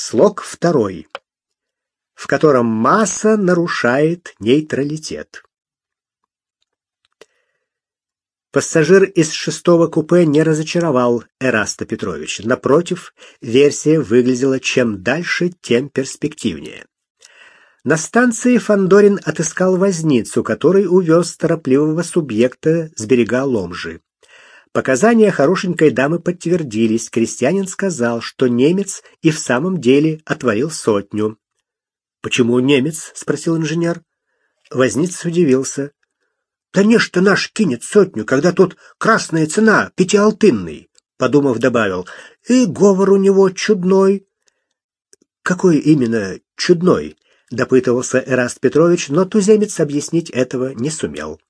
Слог второй, в котором масса нарушает нейтралитет. Пассажир из шестого купе не разочаровал Эраста Петровича. Напротив, версия выглядела чем дальше, тем перспективнее. На станции Фандорин отыскал возницу, который увез торопливого субъекта с берега Ломжи. Показания хорошенькой дамы подтвердились. Крестьянин сказал, что немец и в самом деле отворил сотню. «Почему немец?» — спросил инженер. Возниц удивился. «Да не что наш кинет сотню, когда тут красная цена, пятиалтынный», — подумав, добавил. «И говор у него чудной». «Какой именно чудной?» — допытывался Эраст Петрович, но туземец объяснить этого не сумел.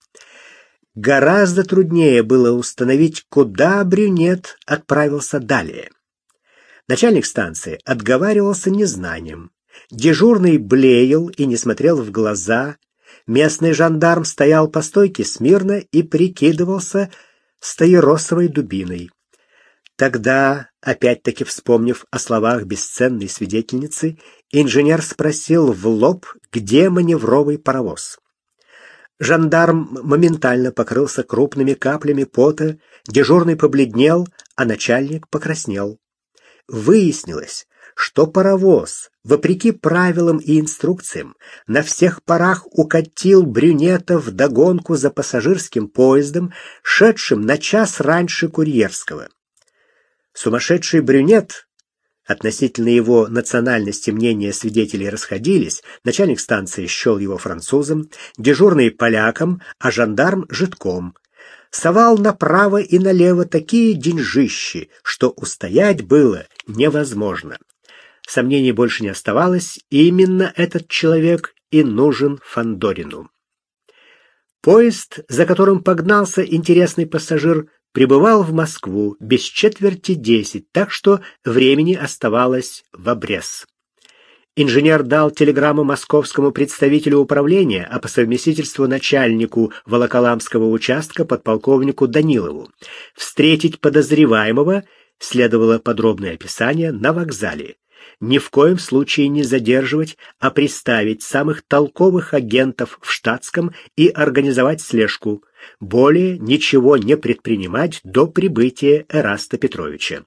Гораздо труднее было установить, куда брюнет отправился далее. Начальник станции отговаривался незнанием. Дежурный блеял и не смотрел в глаза. Местный жандарм стоял по стойке смирно и прикидывался стоеросовой дубиной. Тогда, опять-таки вспомнив о словах бесценной свидетельницы, инженер спросил в лоб, где маневровый паровоз. Жандарм моментально покрылся крупными каплями пота, дежурный побледнел, а начальник покраснел. Выяснилось, что паровоз, вопреки правилам и инструкциям, на всех парах укатил брюнета в догонку за пассажирским поездом, шедшим на час раньше курьерского. Сумасшедший брюнет Относительно его национальности мнения свидетелей расходились, начальник станции счел его французом, дежурный поляком, а жандарм — жидком. Совал направо и налево такие деньжищи, что устоять было невозможно. Сомнений больше не оставалось, именно этот человек и нужен Фандорину. Поезд, за которым погнался интересный пассажир, прибывал в Москву без четверти десять, так что времени оставалось в обрез. Инженер дал телеграмму московскому представителю управления, а по совместительству начальнику Волоколамского участка подполковнику Данилову. Встретить подозреваемого следовало подробное описание на вокзале. Ни в коем случае не задерживать, а приставить самых толковых агентов в штатском и организовать слежку более ничего не предпринимать до прибытия Эраста Петровича.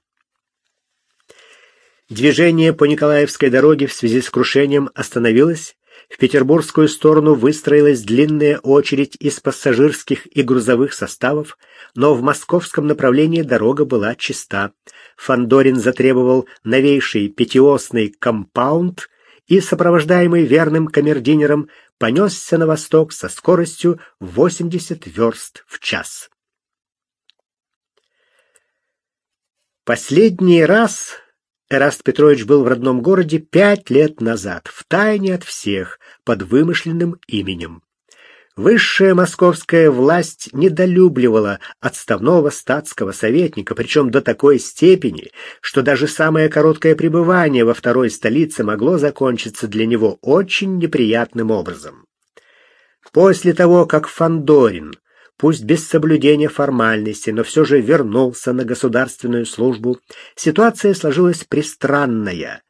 Движение по Николаевской дороге в связи с крушением остановилось, в петербургскую сторону выстроилась длинная очередь из пассажирских и грузовых составов, но в московском направлении дорога была чиста. Фандорин затребовал новейший пятиосный компаунд и, сопровождаемый верным камердинером, понесся на восток со скоростью 80 верст в час. Последний раз Эраст Петрович был в родном городе пять лет назад, втайне от всех, под вымышленным именем. Высшая московская власть недолюбливала отставного статского советника, причем до такой степени, что даже самое короткое пребывание во второй столице могло закончиться для него очень неприятным образом. После того, как Фандорин, пусть без соблюдения формальностей, но все же вернулся на государственную службу, ситуация сложилась пристранная.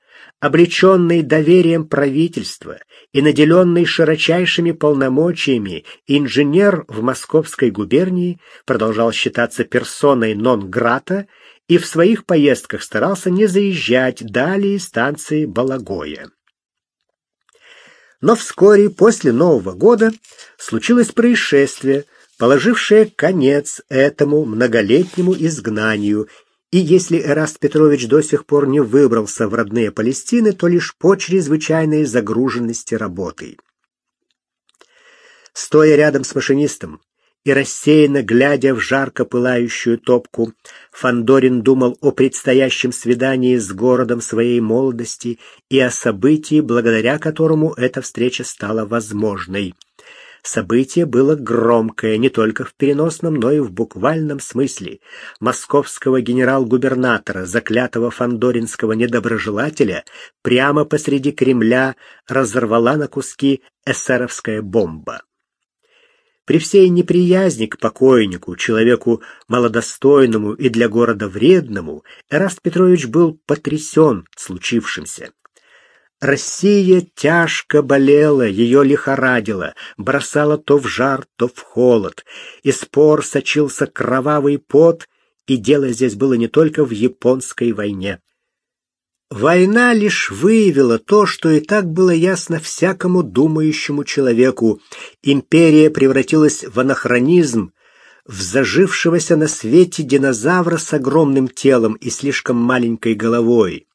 Облеченный доверием правительства и наделенный широчайшими полномочиями инженер в Московской губернии продолжал считаться персоной нон-грата и в своих поездках старался не заезжать далее станции Балагоя. Но вскоре после Нового года случилось происшествие, положившее конец этому многолетнему изгнанию и если Эраст Петрович до сих пор не выбрался в родные Палестины, то лишь по чрезвычайной загруженности работой. Стоя рядом с машинистом и рассеянно глядя в жарко пылающую топку, Фандорин думал о предстоящем свидании с городом своей молодости и о событии, благодаря которому эта встреча стала возможной. Событие было громкое не только в переносном, но и в буквальном смысле. Московского генерал-губернатора, заклятого фандоринского недоброжелателя, прямо посреди Кремля разорвала на куски эсеровская бомба. При всей неприязни к покойнику, человеку малодостойному и для города вредному, Эраст Петрович был потрясен случившимся. Россия тяжко болела, ее лихорадило, бросала то в жар, то в холод. Из пор сочился кровавый пот, и дело здесь было не только в японской войне. Война лишь выявила то, что и так было ясно всякому думающему человеку. Империя превратилась в анахронизм, в зажившегося на свете динозавра с огромным телом и слишком маленькой головой.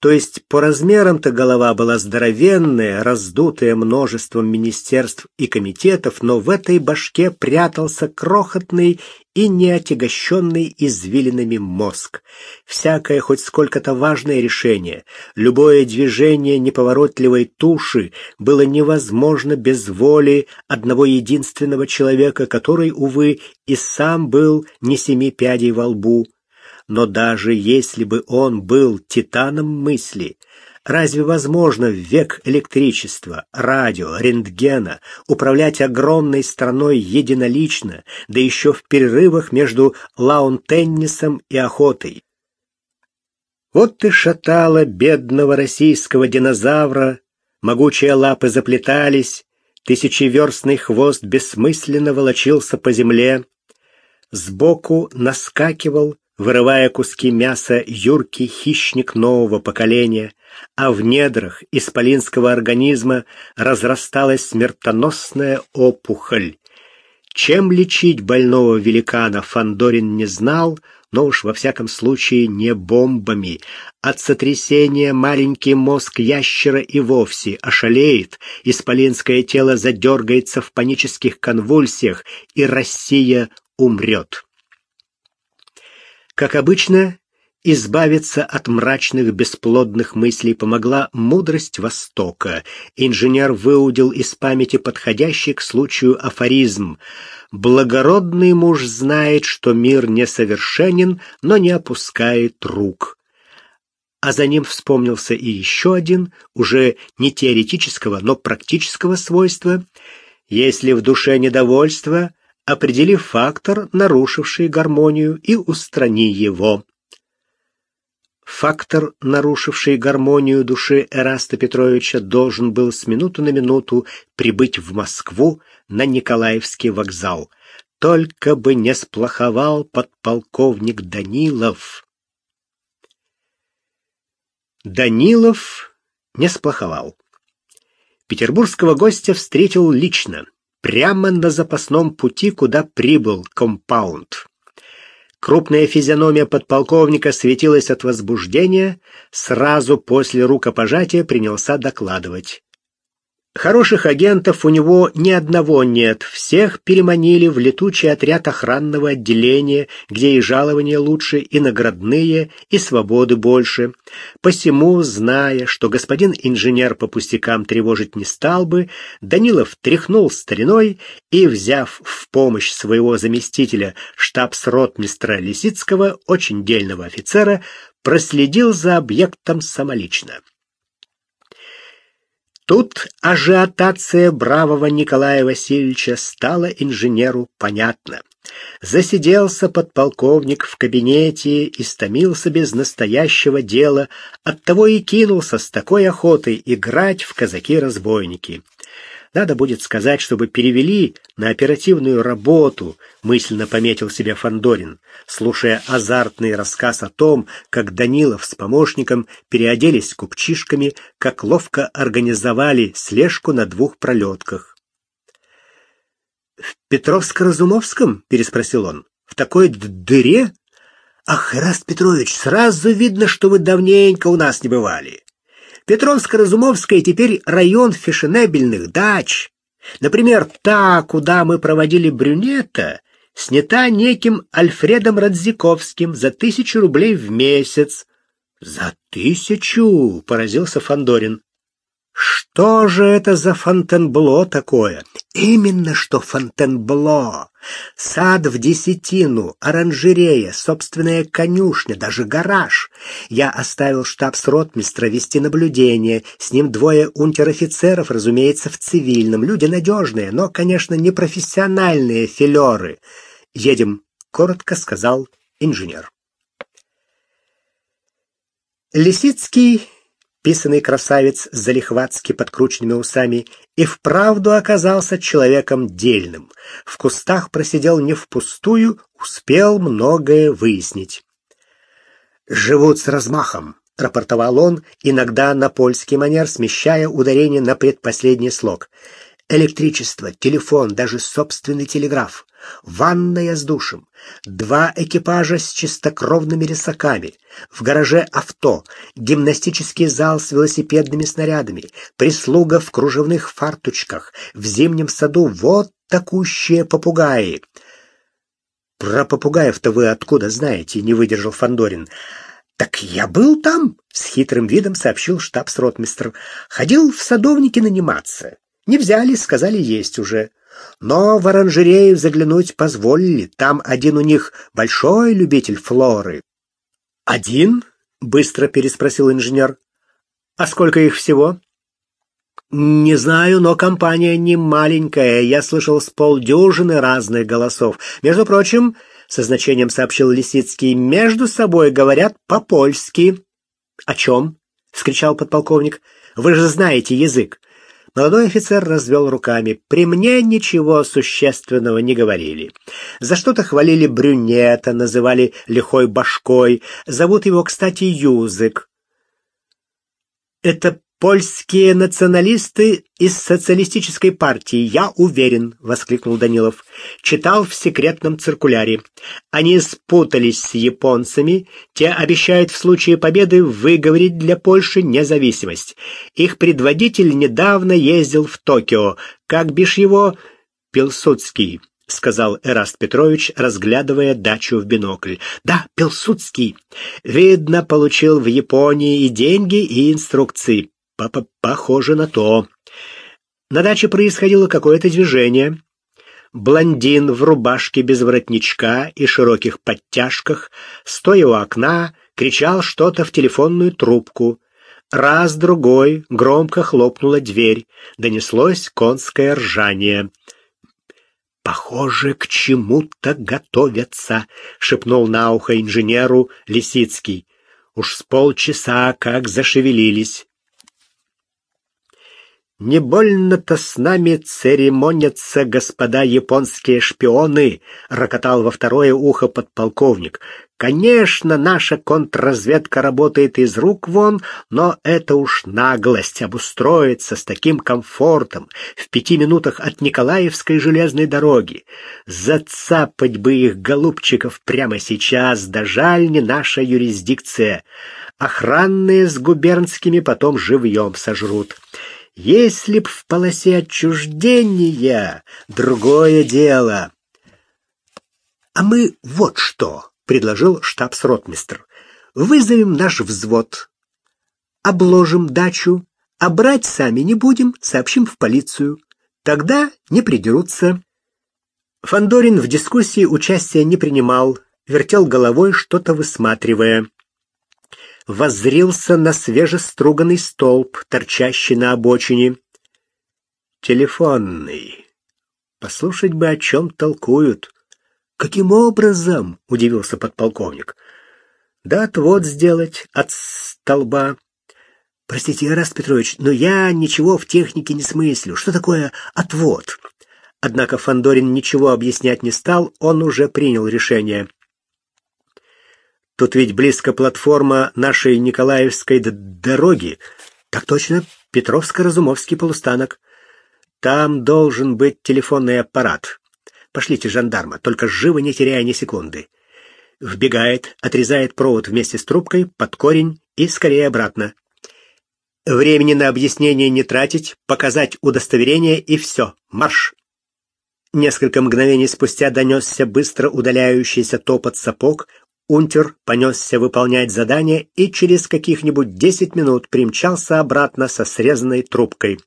То есть по размерам-то голова была здоровенная, раздутая множеством министерств и комитетов, но в этой башке прятался крохотный и неотягощенный извилинами мозг. Всякое хоть сколько-то важное решение, любое движение неповоротливой туши было невозможно без воли одного единственного человека, который, увы, и сам был не семи пядей во лбу, но даже если бы он был титаном мысли, разве возможно в век электричества, радио, рентгена управлять огромной страной единолично, да еще в перерывах между лаун-теннисом и охотой? Вот ты шатала бедного российского динозавра, могучие лапы заплетались, тысячеверстный хвост бессмысленно волочился по земле, сбоку наскакивал вырывая куски мяса юркий хищник нового поколения, а в недрах исполинского организма разрасталась смертоносная опухоль. Чем лечить больного великана Фандорин не знал, но уж во всяком случае не бомбами. От сотрясения маленький мозг ящера и вовсе ошалеет, исполинское тело задергается в панических конвульсиях, и Россия умрет. Как обычно, избавиться от мрачных бесплодных мыслей помогла мудрость Востока. Инженер выудил из памяти подходящий к случаю афоризм. «Благородный муж знает, что мир несовершенен, но не опускает рук». А за ним вспомнился и еще один, уже не теоретического, но практического свойства. Если в душе недовольство, определи фактор, нарушивший гармонию, и устрани его. Фактор, нарушивший гармонию души Эраста Петровича, должен был с минуты на минуту прибыть в Москву на Николаевский вокзал. Только бы не сплоховал подполковник Данилов. Данилов не сплоховал. Петербургского гостя встретил лично прямо на запасном пути, куда прибыл компаунд. Крупная физиономия подполковника светилась от возбуждения, сразу после рукопожатия принялся докладывать. Хороших агентов у него ни одного нет, всех переманили в летучий отряд охранного отделения, где и жалования лучше, и наградные, и свободы больше. Посему, зная, что господин инженер по пустякам тревожить не стал бы, Данилов тряхнул стариной и, взяв в помощь своего заместителя штабс-ротмистра Лисицкого, очень дельного офицера, проследил за объектом самолично. Тут ажиотация бравого Николая Васильевича стала инженеру понятна. Засиделся подполковник в кабинете и стомился без настоящего дела, оттого и кинулся с такой охотой играть в казаки-разбойники. Надо будет сказать, чтобы перевели на оперативную работу, мысленно пометил себя Фандорин, слушая азартный рассказ о том, как Данилов с помощником переоделись купчишками, как ловко организовали слежку на двух пролетках. «В Петровско-Разумовском?» — переспросил он. «В такой дыре?» «Ах, Раст Петрович, сразу видно, что вы давненько у нас не бывали. Петровско-Разумовская теперь район фешенебельных дач. Например, та, куда мы проводили брюнета, снята неким Альфредом Радзиковским за тысячу рублей в месяц. «За тысячу!» — поразился Фандорин. Что же это за Фонтенбло такое? Именно что Фонтенбло. Сад в десятину, оранжерея, собственная конюшня, даже гараж. Я оставил штабс-ротмистра вести наблюдение. С ним двое унтер-офицеров, разумеется, в цивильном. Люди надежные, но, конечно, не профессиональные филеры. Едем, коротко сказал инженер. Лисицкий писанный красавец с залихватски подкрученными усами, и вправду оказался человеком дельным. В кустах просидел не впустую, успел многое выяснить. «Живут с размахом», — рапортовал он, иногда на польский манер, смещая ударение на предпоследний слог. «Электричество, телефон, даже собственный телеграф, ванная с душем, два экипажа с чистокровными рисаками, в гараже авто, гимнастический зал с велосипедными снарядами, прислуга в кружевных фарточках, в зимнем саду вот такущие попугаи». «Про попугаев-то вы откуда знаете?» — не выдержал Фандорин. «Так я был там», — с хитрым видом сообщил штабс-ротмистр. «Ходил в садовники наниматься. Не взяли, сказали, есть уже. Но в оранжерею заглянуть позволили. Там один у них большой любитель флоры». «Один?» — быстро переспросил инженер. «А сколько их всего?» «Не знаю, но компания не маленькая. Я слышал с полдюжины разных голосов. Между прочим, со значением сообщил Лисицкий. Между собой говорят по-польски. О чем? вскричал подполковник. Вы же знаете язык. Молодой офицер развел руками. При мне ничего существенного не говорили. За что-то хвалили брюнета, называли лихой башкой. Зовут его, кстати, Юзык. Это Польские националисты из социалистической партии, я уверен, воскликнул Данилов. Читал в секретном циркуляре. Они спутались с японцами, те обещают в случае победы выговорить для Польши независимость. Их предводитель недавно ездил в Токио. Как бишь его Пилсудский сказал Эраст Петрович, разглядывая дачу в бинокль. Да, Пилсудский. Видно, получил в Японии и деньги, и инструкции. Папа, похоже на то. На даче происходило какое-то движение. Блондин в рубашке без воротничка и широких подтяжках, стоя у окна, кричал что-то в телефонную трубку. Раз-другой громко хлопнула дверь, донеслось конское ржание. «Похоже, к чему-то готовятся», — шепнул на ухо инженеру Лисицкий. «Уж с полчаса как зашевелились». Не больно-то с нами церемонятся господа японские шпионы, рокотал во второе ухо подполковник. Конечно, наша контрразведка работает из рук вон, но это уж наглость обустроиться с таким комфортом в пяти минутах от Николаевской железной дороги. Зацапать бы их голубчиков прямо сейчас, да жаль не наша юрисдикция. Охранные с губернскими потом живьем сожрут. Если б в полосе отчуждения другое дело. А мы вот что, предложил штабс-ротмистр. Вызовем наш взвод. Обложим дачу, а брать сами не будем, сообщим в полицию. Тогда не придерутся. Фандорин в дискуссии участия не принимал, вертел головой, что-то высматривая воззрился на свежеструганный столб, торчащий на обочине. Телефонный. Послушать бы, о чем толкуют. Каким образом? удивился подполковник. Да отвод сделать от столба. Простите, Ираст Петрович, но я ничего в технике не смыслю. Что такое отвод? Однако Фандорин ничего объяснять не стал, он уже принял решение. Тут ведь близко платформа нашей Николаевской дороги. Так точно, Петровско-Разумовский полустанок. Там должен быть телефонный аппарат. Пошлите жандарма, только живо не теряя ни секунды. Вбегает, отрезает провод вместе с трубкой под корень и скорее обратно. Времени на объяснение не тратить, показать удостоверение и все. Марш. Несколько мгновений спустя донесся быстро удаляющийся топот сапог, Унтер понесся выполнять задание и через каких-нибудь десять минут примчался обратно со срезанной трубкой.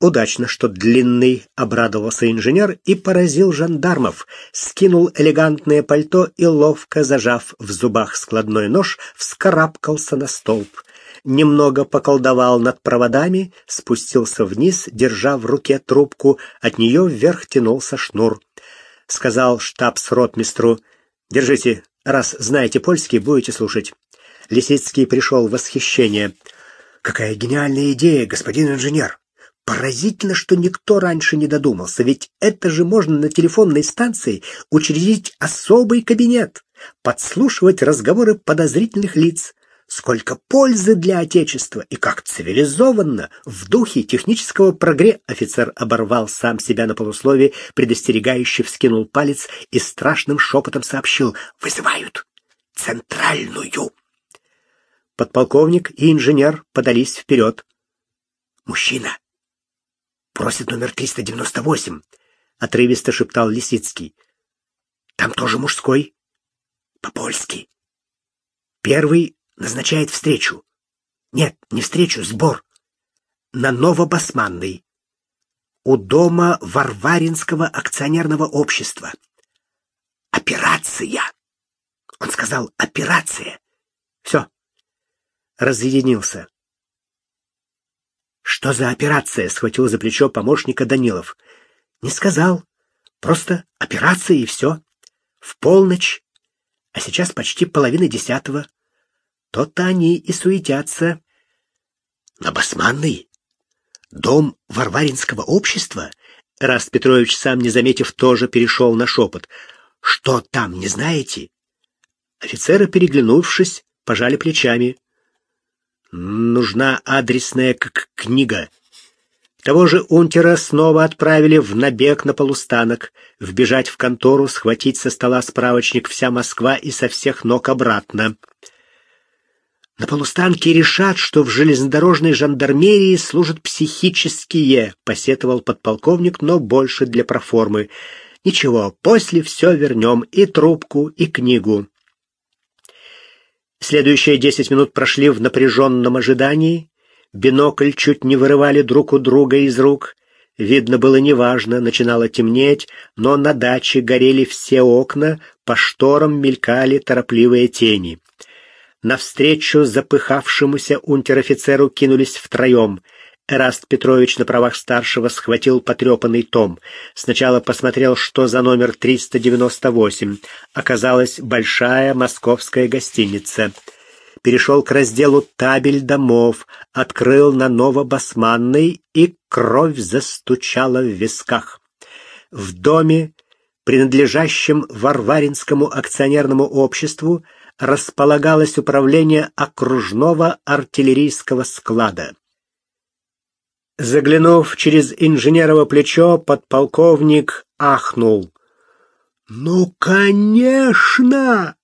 Удачно, что длинный, обрадовался инженер и поразил жандармов, скинул элегантное пальто и ловко зажав в зубах складной нож, вскарабкался на столб. Немного поколдовал над проводами, спустился вниз, держа в руке трубку, от нее вверх тянулся шнур. Сказал штабс-ротмистру: Держите, раз знаете польский, будете слушать. Лисицкий пришел в восхищение. «Какая гениальная идея, господин инженер! Поразительно, что никто раньше не додумался, ведь это же можно на телефонной станции учредить особый кабинет, подслушивать разговоры подозрительных лиц. Сколько пользы для Отечества и как цивилизованно, в духе технического прогресса офицер оборвал сам себя на полусловие, предостерегающе вскинул палец и страшным шепотом сообщил «Вызывают! Центральную!» Подполковник и инженер подались вперед. «Мужчина!» «Просит номер 398», — отрывисто шептал Лисицкий. «Там тоже мужской?» «По-польски». «Первый назначает встречу. Нет, не встречу, сбор. На Новобасманной. У дома Варваринского акционерного общества. Операция. Он сказал «операция». Все. Разъединился. «Что за операция?» — схватил за плечо помощника Данилов. «Не сказал. Просто операция и все. В полночь. А сейчас почти половина десятого. То-то они и суетятся. На Басманный? Дом Варваринского общества? Раст Петрович, сам не заметив, тоже перешел на шепот. Что там, не знаете? Офицеры, переглянувшись, пожали плечами. Нужна адресная книга. Того же унтера снова отправили в набег на полустанок, вбежать в контору, схватить со стола справочник вся Москва и со всех ног обратно. На полустанке решат, что в железнодорожной жандармерии служат психические, посетовал подполковник, но больше для проформы. Ничего, после все вернем, и трубку, и книгу. Следующие десять минут прошли в напряженном ожидании. Бинокль чуть не вырывали друг у друга из рук. Видно было неважно, начинало темнеть, но на даче горели все окна, по шторам мелькали торопливые тени. Навстречу запыхавшемуся унтер-офицеру кинулись втроем. Эраст Петрович на правах старшего схватил потрепанный том. Сначала посмотрел, что за номер 398. Оказалась большая московская гостиница. Перешел к разделу «Табель домов», открыл на Новобасманной, и кровь застучала в висках. В доме, принадлежащем Варваринскому акционерному обществу, располагалось управление окружного артиллерийского склада. Заглянув через инженерово плечо, подполковник ахнул. «Ну, конечно!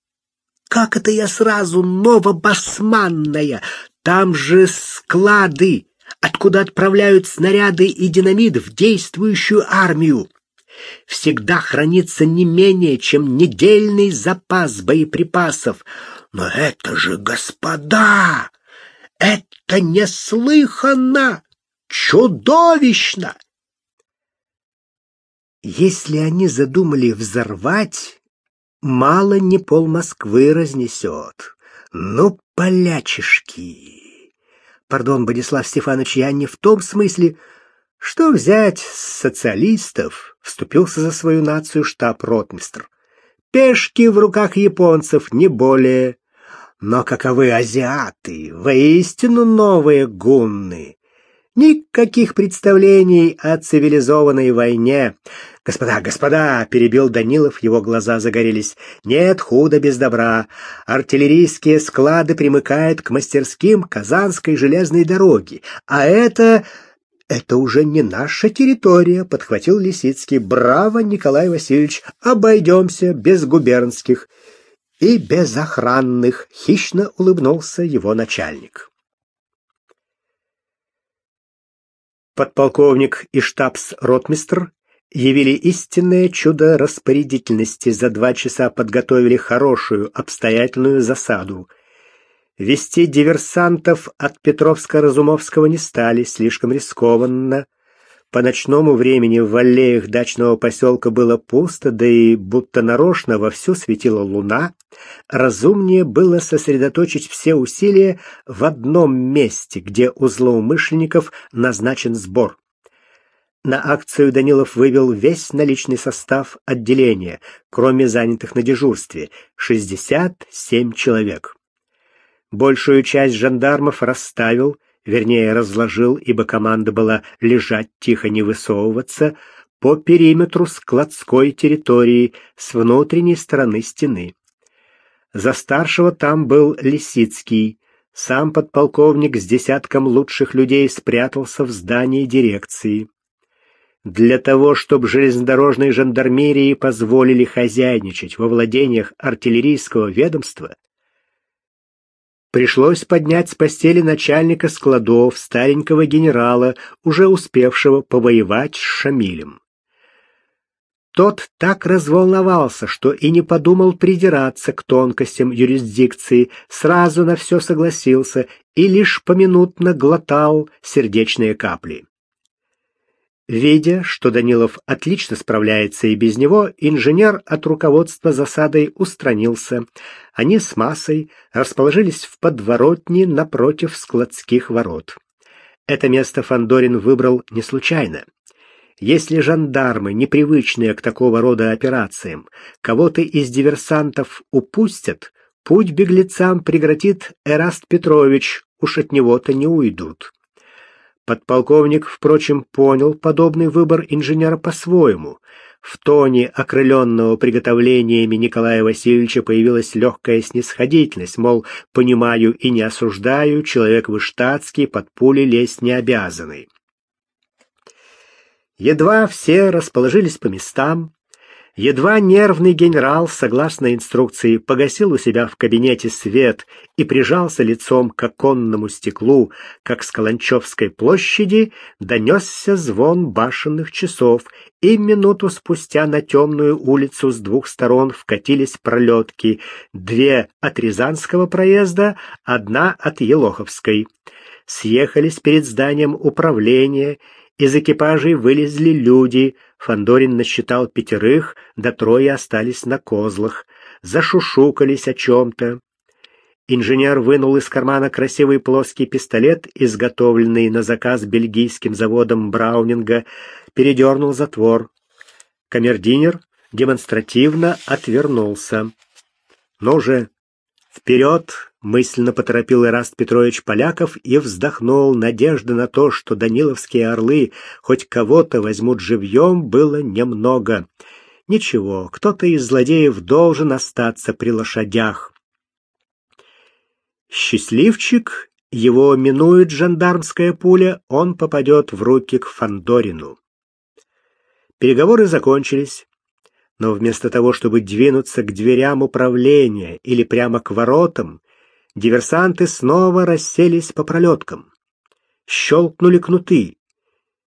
Как это я сразу новобасманная? Там же склады, откуда отправляют снаряды и динамит в действующую армию всегда хранится не менее, чем недельный запас боеприпасов. Но это же, господа, это неслыханно, чудовищно! Если они задумали взорвать, мало не пол Москвы разнесет. Ну, полячишки! Пардон, Бодислав Стефанович, я не в том смысле, что взять с социалистов, вступился за свою нацию штаб-ротмистр. Пешки в руках японцев не более. Но каковы азиаты, воистину новые гунны. Никаких представлений о цивилизованной войне. Господа, господа, перебил Данилов, его глаза загорелись. Нет худа без добра. Артиллерийские склады примыкают к мастерским Казанской железной дороги, а это это уже не наша территория, подхватил Лисицкий. Браво, Николай Васильевич, обойдемся без губернских и без охранных, хищно улыбнулся его начальник. Подполковник и штабс-ротмистр явили истинное чудо распорядительности, за два часа подготовили хорошую обстоятельную засаду — Вести диверсантов от Петровска-Разумовского не стали, слишком рискованно. По ночному времени в аллеях дачного поселка было пусто, да и будто нарочно вовсю светила луна. Разумнее было сосредоточить все усилия в одном месте, где у злоумышленников назначен сбор. На акцию Данилов вывел весь наличный состав отделения, кроме занятых на дежурстве 67 человек. Большую часть жандармов расставил, вернее, разложил, ибо команда была лежать тихо, не высовываться, по периметру складской территории с внутренней стороны стены. За старшего там был Лисицкий. Сам подполковник с десятком лучших людей спрятался в здании дирекции. Для того, чтобы железнодорожной жандармерии позволили хозяйничать во владениях артиллерийского ведомства, пришлось поднять с постели начальника складов старенького генерала, уже успевшего повоевать с Шамилем. Тот так разволновался, что и не подумал придираться к тонкостям юрисдикции, сразу на все согласился и лишь поминутно глотал сердечные капли. Видя, что Данилов отлично справляется и без него, инженер от руководства засадой устранился. Они с массой расположились в подворотне напротив складских ворот. Это место Фандорин выбрал не случайно. Если жандармы, непривычные к такого рода операциям, кого-то из диверсантов упустят, путь беглецам преградит Эраст Петрович, уж от него-то не уйдут. Подполковник, впрочем, понял подобный выбор инженера по-своему. В тоне окрыленного приготовлениями Николая Васильевича появилась легкая снисходительность, мол, понимаю и не осуждаю, человек вы штатский, под пули лезть не обязанный. Едва все расположились по местам, едва нервный генерал, согласно инструкции, погасил у себя в кабинете свет и прижался лицом к оконному стеклу, как с Каланчевской площади, донесся звон башенных часов, и минуту спустя на темную улицу с двух сторон вкатились пролетки, две от Рязанского проезда, одна от Елоховской. Съехались перед зданием управления из экипажей вылезли люди. Фандорин насчитал пятерых, да трое остались на козлах. Зашушукались о чем-то. Инженер вынул из кармана красивый плоский пистолет, изготовленный на заказ бельгийским заводом Браунинга, передернул затвор. Камердинер демонстративно отвернулся. «Ну же, вперед!» мысленно поторопил Ираст Петрович Поляков и вздохнул. Надежды на то, что даниловские орлы хоть кого-то возьмут живьем, было немного. Ничего, кто-то из злодеев должен остаться при лошадях. Счастливчик, его минует жандармская пуля, он попадет в руки к Фандорину. Переговоры закончились. Но вместо того, чтобы двинуться к дверям управления или прямо к воротам, диверсанты снова расселись по пролеткам. Щелкнули кнуты.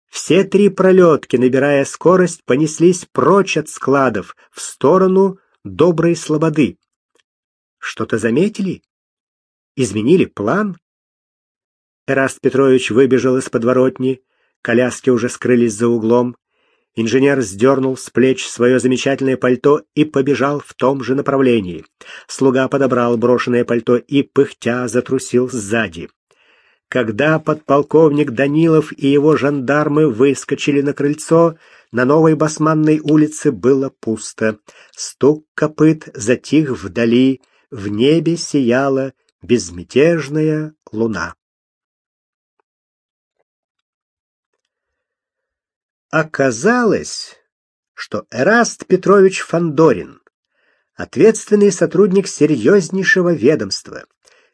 Все три пролетки, набирая скорость, понеслись прочь от складов, в сторону доброй слободы. Что-то заметили? Изменили план? Эраст Петрович выбежал из подворотни, коляски уже скрылись за углом. Инженер сдернул с плеч свое замечательное пальто и побежал в том же направлении. Слуга подобрал брошенное пальто и, пыхтя, затрусил сзади. Когда подполковник Данилов и его жандармы выскочили на крыльцо, на новой Басманной улице было пусто. Стук копыт затих вдали, в небе сияла безмятежная луна. Оказалось, что Эраст Петрович Фандорин, ответственный сотрудник серьезнейшего ведомства,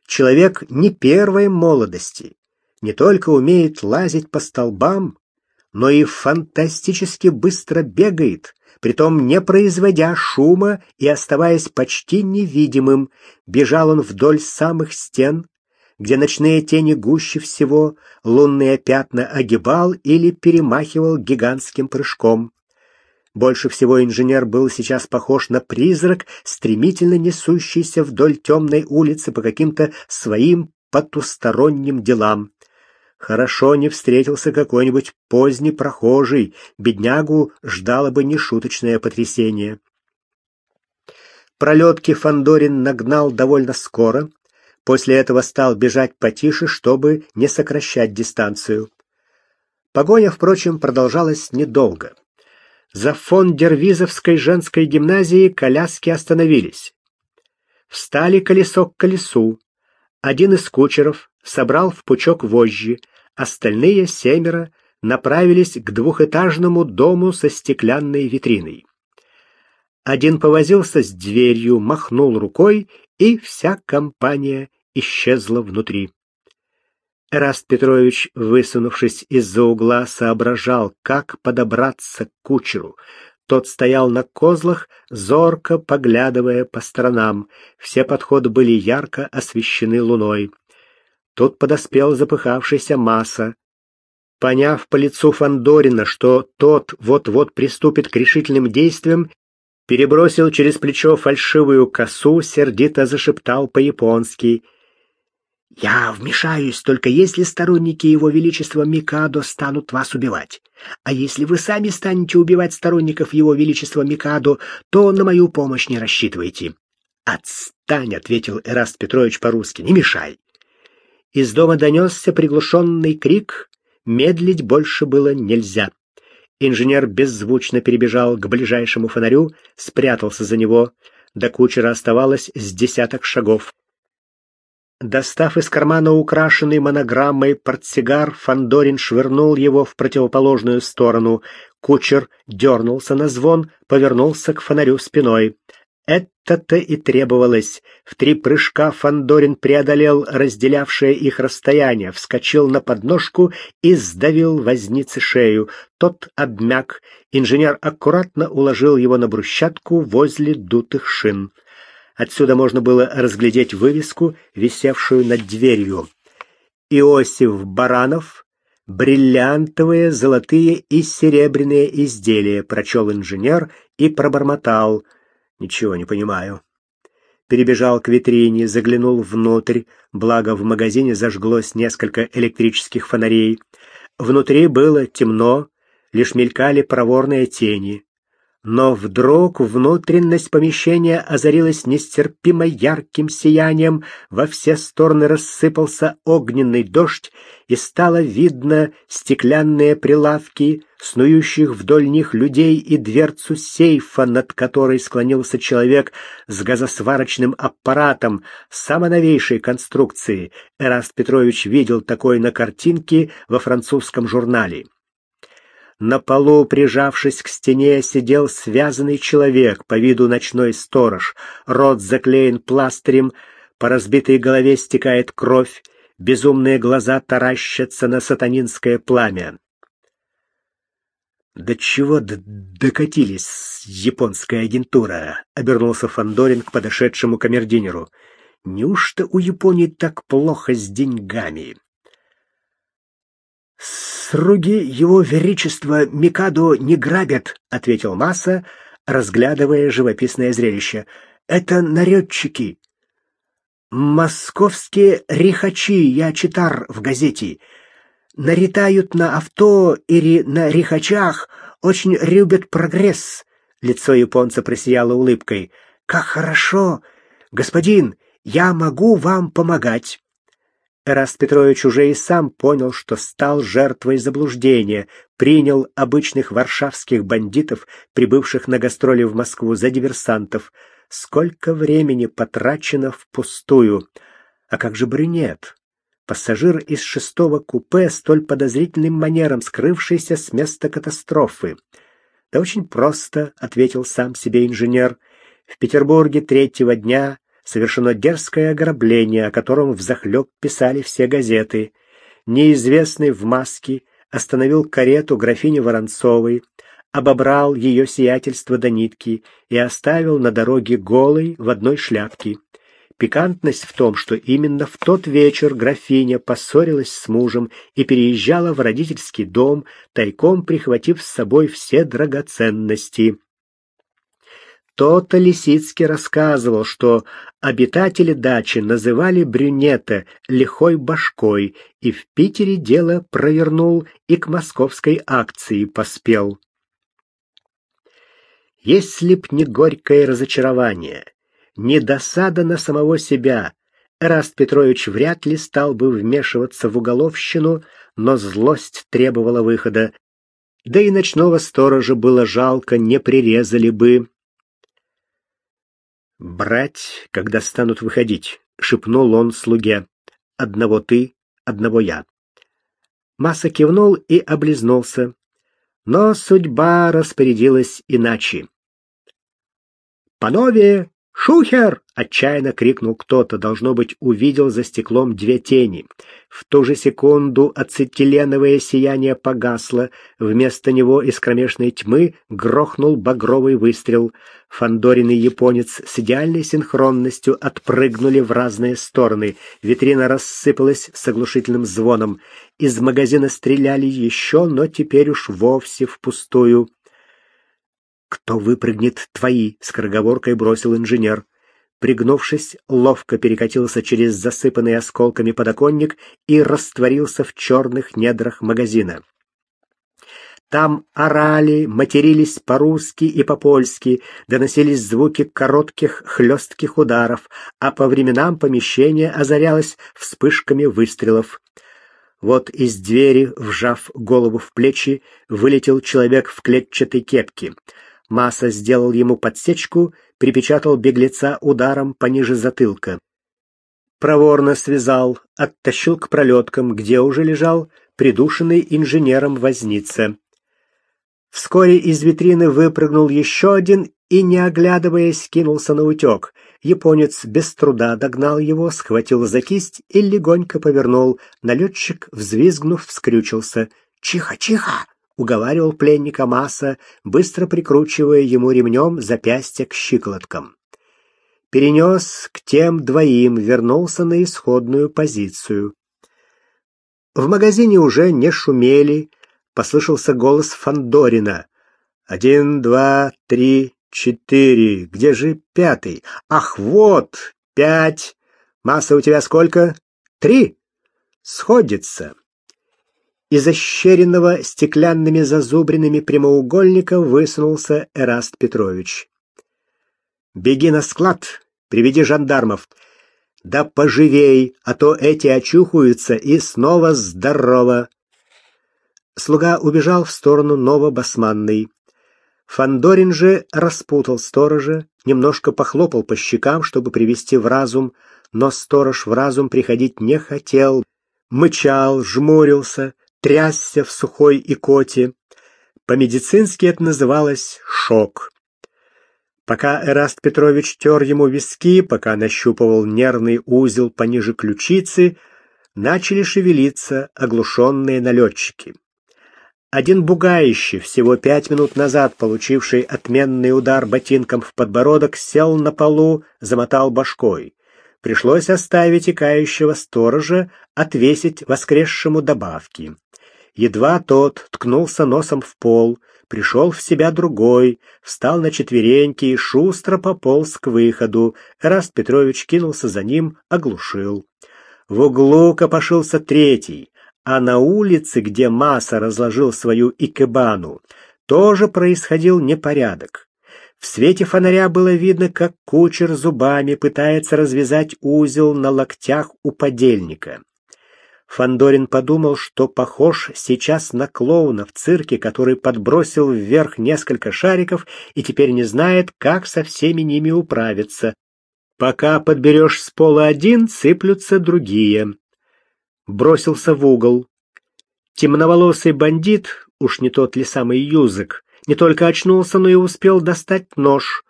человек не первой молодости, не только умеет лазить по столбам, но и фантастически быстро бегает, притом не производя шума и оставаясь почти невидимым, бежал он вдоль самых стен, где ночные тени гуще всего, лунные пятна огибал или перемахивал гигантским прыжком. Больше всего инженер был сейчас похож на призрак, стремительно несущийся вдоль темной улицы по каким-то своим потусторонним делам. Хорошо не встретился какой-нибудь поздний прохожий, беднягу ждало бы нешуточное потрясение. Пролетки Фандорин нагнал довольно скоро, После этого стал бежать потише, чтобы не сокращать дистанцию. Погоня, впрочем, продолжалась недолго. За фон Дервизовской женской гимназией коляски остановились. Встали колесо к колесу. Один из кучеров собрал в пучок вожжи, остальные семеро направились к двухэтажному дому со стеклянной витриной. Один повозился с дверью, махнул рукой, и вся компания исчезла внутри. Эраст Петрович, высунувшись из-за угла, соображал, как подобраться к кучеру. Тот стоял на козлах, зорко поглядывая по сторонам. Все подходы были ярко освещены луной. Тут подоспел запыхавшийся Маса. Поняв по лицу Фандорина, что тот вот-вот приступит к решительным действиям, перебросил через плечо фальшивую косу, сердито зашептал по-японски — я вмешаюсь только если сторонники его величества Микадо станут вас убивать. А если вы сами станете убивать сторонников его величества Микадо, то на мою помощь не рассчитывайте. Отстань, ответил Эраст Петрович по-русски. Не мешай. Из дома донесся приглушенный крик. Медлить больше было нельзя. Инженер беззвучно перебежал к ближайшему фонарю, спрятался за него. До кучера оставалось с десяток шагов. Достав из кармана украшенный монограммой портсигар, Фандорин швырнул его в противоположную сторону. Кучер дернулся на звон, повернулся к фонарю спиной. Это-то и требовалось. В три прыжка Фандорин преодолел разделявшее их расстояние, вскочил на подножку и сдавил вознице шею. Тот обмяк. Инженер аккуратно уложил его на брусчатку возле дутых шин. Отсюда можно было разглядеть вывеску, висевшую над дверью. Иосиф Баранов, бриллиантовые, золотые и серебряные изделия, прочел инженер и пробормотал. Ничего не понимаю. Перебежал к витрине, заглянул внутрь, благо в магазине зажглось несколько электрических фонарей. Внутри было темно, лишь мелькали проворные тени. Но вдруг внутренность помещения озарилась нестерпимо ярким сиянием, во все стороны рассыпался огненный дождь, и стало видно стеклянные прилавки, снующих вдоль них людей и дверцу сейфа, над которой склонился человек с газосварочным аппаратом самой новейшей конструкции. Эраст Петрович видел такой на картинке во французском журнале. На полу, прижавшись к стене, сидел связанный человек, по виду ночной сторож. Рот заклеен пластырем, по разбитой голове стекает кровь, безумные глаза таращатся на сатанинское пламя. «До чего докатились, японская агентура?» — обернулся Фандорин к подошедшему камердинеру. «Неужто у Японии так плохо с деньгами?» «Сруги его величества Микадо не грабят», — ответил Масса, разглядывая живописное зрелище. «Это налетчики. Московские рихачи, я читар в газете. Наритают на авто или на рихачах, очень любят прогресс». Лицо японца просияло улыбкой. «Как хорошо! Господин, я могу вам помогать!» Эраст Петрович уже и сам понял, что стал жертвой заблуждения, принял обычных варшавских бандитов, прибывших на гастроли в Москву, за диверсантов. Сколько времени потрачено впустую. А как же брюнет? Пассажир из шестого купе, столь подозрительным манером скрывшийся с места катастрофы. Да очень просто, ответил сам себе инженер. В Петербурге третьего дня совершено дерзкое ограбление, о котором взахлеб писали все газеты. Неизвестный в маске остановил карету графини Воронцовой, обобрал ее сиятельство до нитки и оставил на дороге голой в одной шляпке. Пикантность в том, что именно в тот вечер графиня поссорилась с мужем и переезжала в родительский дом, тайком прихватив с собой все драгоценности. То-то Лисицкий рассказывал, что обитатели дачи называли брюнета лихой башкой, и в Питере дело провернул и к московской акции поспел. Если б не горькое разочарование, не досада на самого себя, Раст Петрович вряд ли стал бы вмешиваться в уголовщину, но злость требовала выхода. Да и ночного сторожа было жалко, не прирезали бы. «Брать, когда станут выходить», — шепнул он слуге. одного ты, одного я. Масса кивнул и облизнулся. Но судьба распорядилась иначе. «Панове, «Шухер!» — отчаянно крикнул кто-то, должно быть, увидел за стеклом две тени. В ту же секунду ацетиленовое сияние погасло, вместо него из кромешной тьмы грохнул багровый выстрел. Фандорин и японец с идеальной синхронностью отпрыгнули в разные стороны. Витрина рассыпалась с оглушительным звоном. Из магазина стреляли еще, но теперь уж вовсе впустую. «Кто выпрыгнет, твои!» — скороговоркой бросил инженер. Пригнувшись, ловко перекатился через засыпанный осколками подоконник и растворился в черных недрах магазина. Там орали, матерились по-русски и по-польски, доносились звуки коротких хлестких ударов, а по временам помещение озарялось вспышками выстрелов. Вот из двери, вжав голову в плечи, вылетел человек в клетчатой кепке. Масса сделал ему подсечку, припечатал беглеца ударом пониже затылка. Проворно связал, оттащил к пролеткам, где уже лежал придушенный инженером возница. Вскоре из витрины выпрыгнул еще один и, не оглядываясь, кинулся на утек. Японец без труда догнал его, схватил за кисть и легонько повернул. Налетчик, взвизгнув, вскрючился. «Чихо, чихо!» уговаривал пленника Масса, быстро прикручивая ему ремнем запястье к щиколоткам. Перенес к тем двоим, вернулся на исходную позицию. В магазине уже не шумели, послышался голос Фандорина. «Один, два, три, четыре. Где же пятый? Ах, вот, пять. Масса у тебя сколько? Три. Сходится». Из ощеренного стеклянными зазубринами прямоугольника высунулся Эраст Петрович. «Беги на склад, приведи жандармов. Да поживей, а то эти очухаются и снова здорово!» Слуга убежал в сторону Новобасманной. Фандорин же распутал сторожа, немножко похлопал по щекам, чтобы привести в разум, но сторож в разум приходить не хотел, мычал, жмурился, трясся в сухой икоте. По-медицински это называлось шок. Пока Эраст Петрович тер ему виски, пока нащупывал нервный узел пониже ключицы, начали шевелиться оглушенные налетчики. Один бугающий, всего пять минут назад получивший отменный удар ботинком в подбородок, сел на полу, замотал башкой. Пришлось оставить икающего сторожа, отвесить воскресшему добавки. Едва тот ткнулся носом в пол, пришел в себя другой, встал на четвереньки и шустро пополз к выходу. Эраст Петрович кинулся за ним, оглушил. В углу копошился третий, а на улице, где Маса разложил свою икебану, тоже происходил непорядок. В свете фонаря было видно, как кучер зубами пытается развязать узел на локтях у подельника. Фандорин подумал, что похож сейчас на клоуна в цирке, который подбросил вверх несколько шариков и теперь не знает, как со всеми ними управиться. Пока подберешь с пола один, сыплются другие. Бросился в угол. Темноволосый бандит, уж не тот ли самый Юзык, не только очнулся, но и успел достать нож.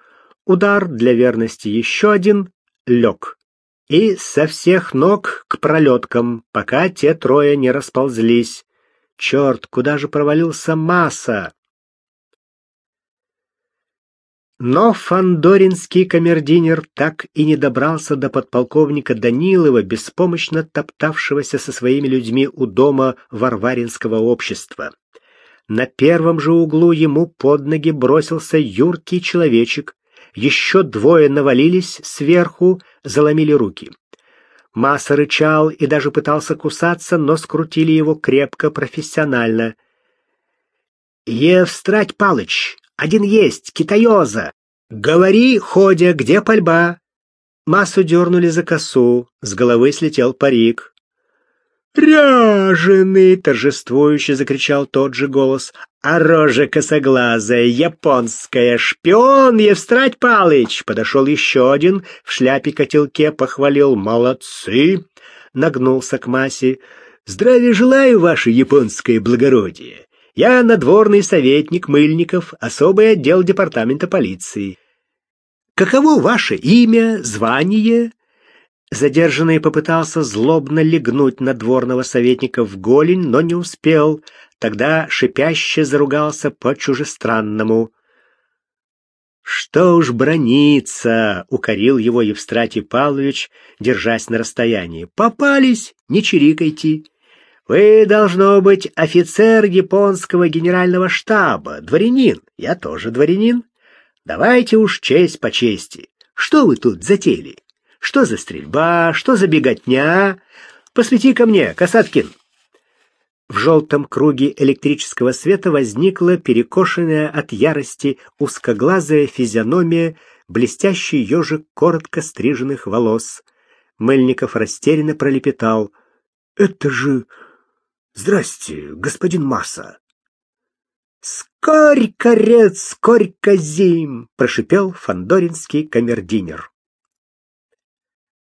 Удар для верности еще один лег и со всех ног к пролеткам, пока те трое не расползлись. Черт, куда же провалился Масса? Но фандоринский камердинер так и не добрался до подполковника Данилова, беспомощно топтавшегося со своими людьми у дома Варваринского общества. На первом же углу ему под ноги бросился юркий человечек, еще двое навалились сверху, заломили руки. Масса рычал и даже пытался кусаться, но скрутили его крепко, профессионально. «Евстрать Палыч, один есть, китаёза! Говори, ходя, где пальба?» Массу дернули за косу, с головы слетел парик. «Ряженый!» — торжествующе закричал тот же голос. «А рожа косоглазая, японская, шпион Евстрать Палыч!» Подошел еще один, в шляпе-котелке похвалил. «Молодцы!» нагнулся к Масе. «Здравия желаю, ваше японское благородие! Я надворный советник Мыльников, особый отдел департамента полиции. Каково ваше имя, звание?» Задержанный попытался злобно легнуть надворного советника в голень, но не успел. Тогда шипяще заругался по-чужестранному. «Что уж брониться!» — укорил его Евстратий Павлович, держась на расстоянии. «Попались, не чирикайте. Вы, должно быть, офицер японского генерального штаба, дворянин. Я тоже дворянин. Давайте уж честь по чести. Что вы тут затеяли? Что за стрельба? Что за беготня? Посвети ко мне, Касаткин!» В желтом круге электрического света возникла перекошенная от ярости узкоглазая физиономия, блестящий ежик коротко стриженных волос. Мельников растерянно пролепетал. «Это же... Здрасте, господин Масса!» «Скорь, корец, скорь, казим!» — прошипел фандоринский камердинер.